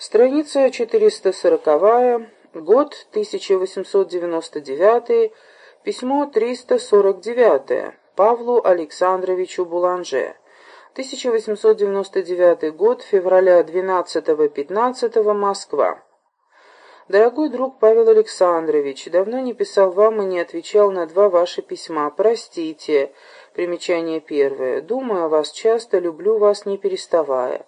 Страница 440, год 1899, письмо 349 Павлу Александровичу Буланже. 1899 год, февраля 12-15, Москва. Дорогой друг Павел Александрович, давно не писал вам и не отвечал на два ваши письма. Простите. Примечание первое. Думаю о вас часто, люблю вас не переставая.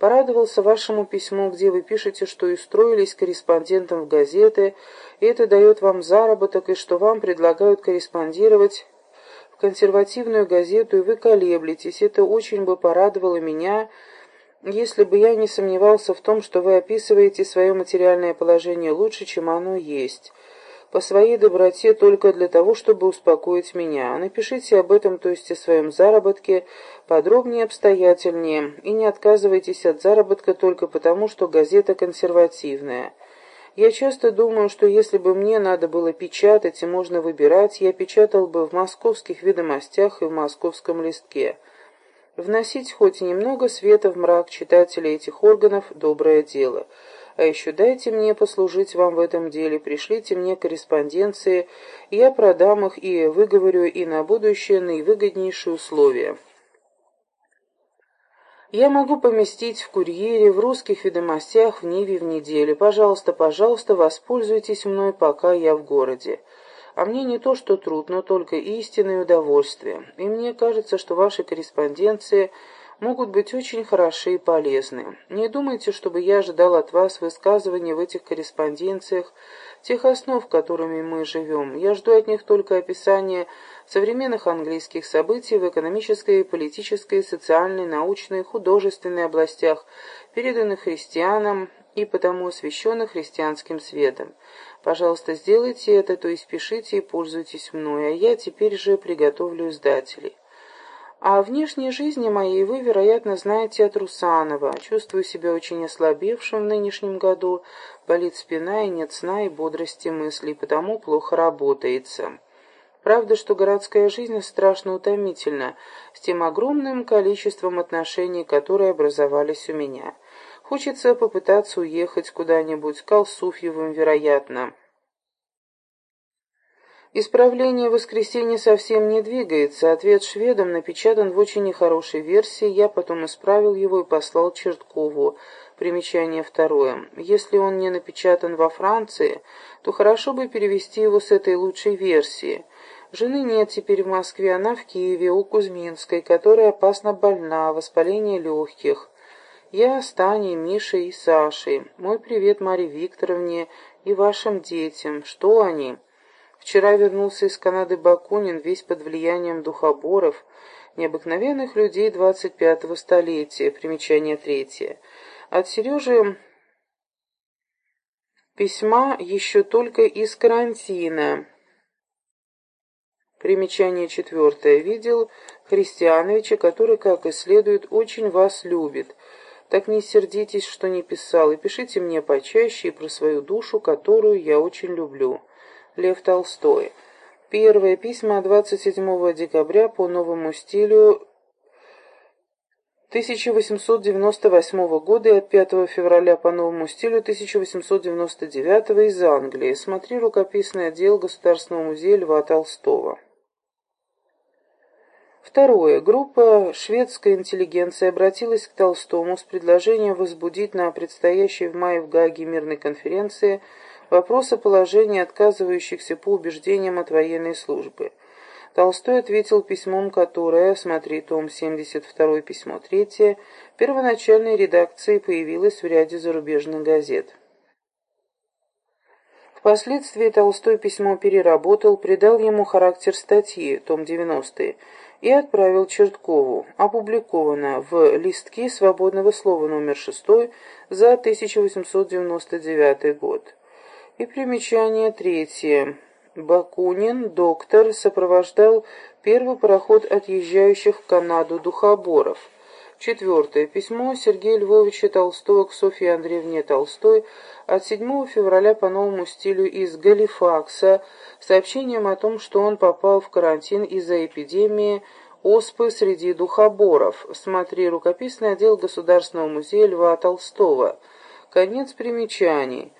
Порадовался вашему письму, где вы пишете, что устроились корреспондентом в газеты, и это дает вам заработок, и что вам предлагают корреспондировать в консервативную газету, и вы колеблетесь. Это очень бы порадовало меня, если бы я не сомневался в том, что вы описываете свое материальное положение лучше, чем оно есть по своей доброте только для того, чтобы успокоить меня. Напишите об этом, то есть о своем заработке, подробнее и обстоятельнее, и не отказывайтесь от заработка только потому, что газета консервативная. Я часто думаю, что если бы мне надо было печатать и можно выбирать, я печатал бы в московских ведомостях и в московском листке. Вносить хоть немного света в мрак читателей этих органов – доброе дело – а еще дайте мне послужить вам в этом деле, пришлите мне корреспонденции, я продам их и выговорю и на будущее наивыгоднейшие условия. Я могу поместить в курьере, в русских ведомостях, в Ниве в неделю. Пожалуйста, пожалуйста, воспользуйтесь мной, пока я в городе. А мне не то, что труд, но только истинное удовольствие. И мне кажется, что ваши корреспонденции – могут быть очень хороши и полезны. Не думайте, чтобы я ожидал от вас высказывания в этих корреспонденциях тех основ, которыми мы живем. Я жду от них только описания современных английских событий в экономической, политической, социальной, научной, художественной областях, переданных христианам и потому освященных христианским светом. Пожалуйста, сделайте это, то есть пишите и пользуйтесь мной, а я теперь же приготовлю издателей. О внешней жизни моей вы, вероятно, знаете от Русанова. Чувствую себя очень ослабевшим в нынешнем году, болит спина и нет сна и бодрости мыслей, потому плохо работается. Правда, что городская жизнь страшно утомительна, с тем огромным количеством отношений, которые образовались у меня. Хочется попытаться уехать куда-нибудь, к Алсуфьевым, вероятно. Исправление воскресенья совсем не двигается. Ответ шведам напечатан в очень нехорошей версии. Я потом исправил его и послал Черткову. Примечание второе. Если он не напечатан во Франции, то хорошо бы перевести его с этой лучшей версии. Жены нет теперь в Москве, она в Киеве, у Кузьминской, которая опасно больна, воспаление легких. Я с Таней, Мишей и Сашей. Мой привет Марии Викторовне и вашим детям. Что они? Вчера вернулся из Канады Бакунин, весь под влиянием духоборов, необыкновенных людей 25-го столетия, примечание третье. От Сережи письма еще только из карантина. Примечание четвертое. Видел Христиановича, который, как и следует, очень вас любит. Так не сердитесь, что не писал, и пишите мне почаще и про свою душу, которую я очень люблю. Лев Толстой. Первые письма 27 декабря по новому стилю 1898 года и от 5 февраля по новому стилю 1899 из Англии. Смотри рукописный отдел Государственного музея Льва Толстого. Второе. Группа шведской интеллигенции обратилась к Толстому с предложением возбудить на предстоящей в мае в Гаге мирной конференции – Вопрос о положении отказывающихся по убеждениям от военной службы. Толстой ответил письмом, которое, смотри том 72, письмо 3, первоначальной редакции появилось в ряде зарубежных газет. Впоследствии Толстой письмо переработал, придал ему характер статьи, том 90, и отправил Черткову. Опубликовано в «Листке свободного слова» номер 6 за 1899 год. И примечание третье. Бакунин, доктор, сопровождал первый пароход отъезжающих в Канаду духоборов. Четвертое. Письмо Сергея Львовича Толстого к Софье Андреевне Толстой от 7 февраля по новому стилю из Галифакса с сообщением о том, что он попал в карантин из-за эпидемии оспы среди духоборов. Смотри рукописный отдел Государственного музея Льва Толстого. Конец примечаний.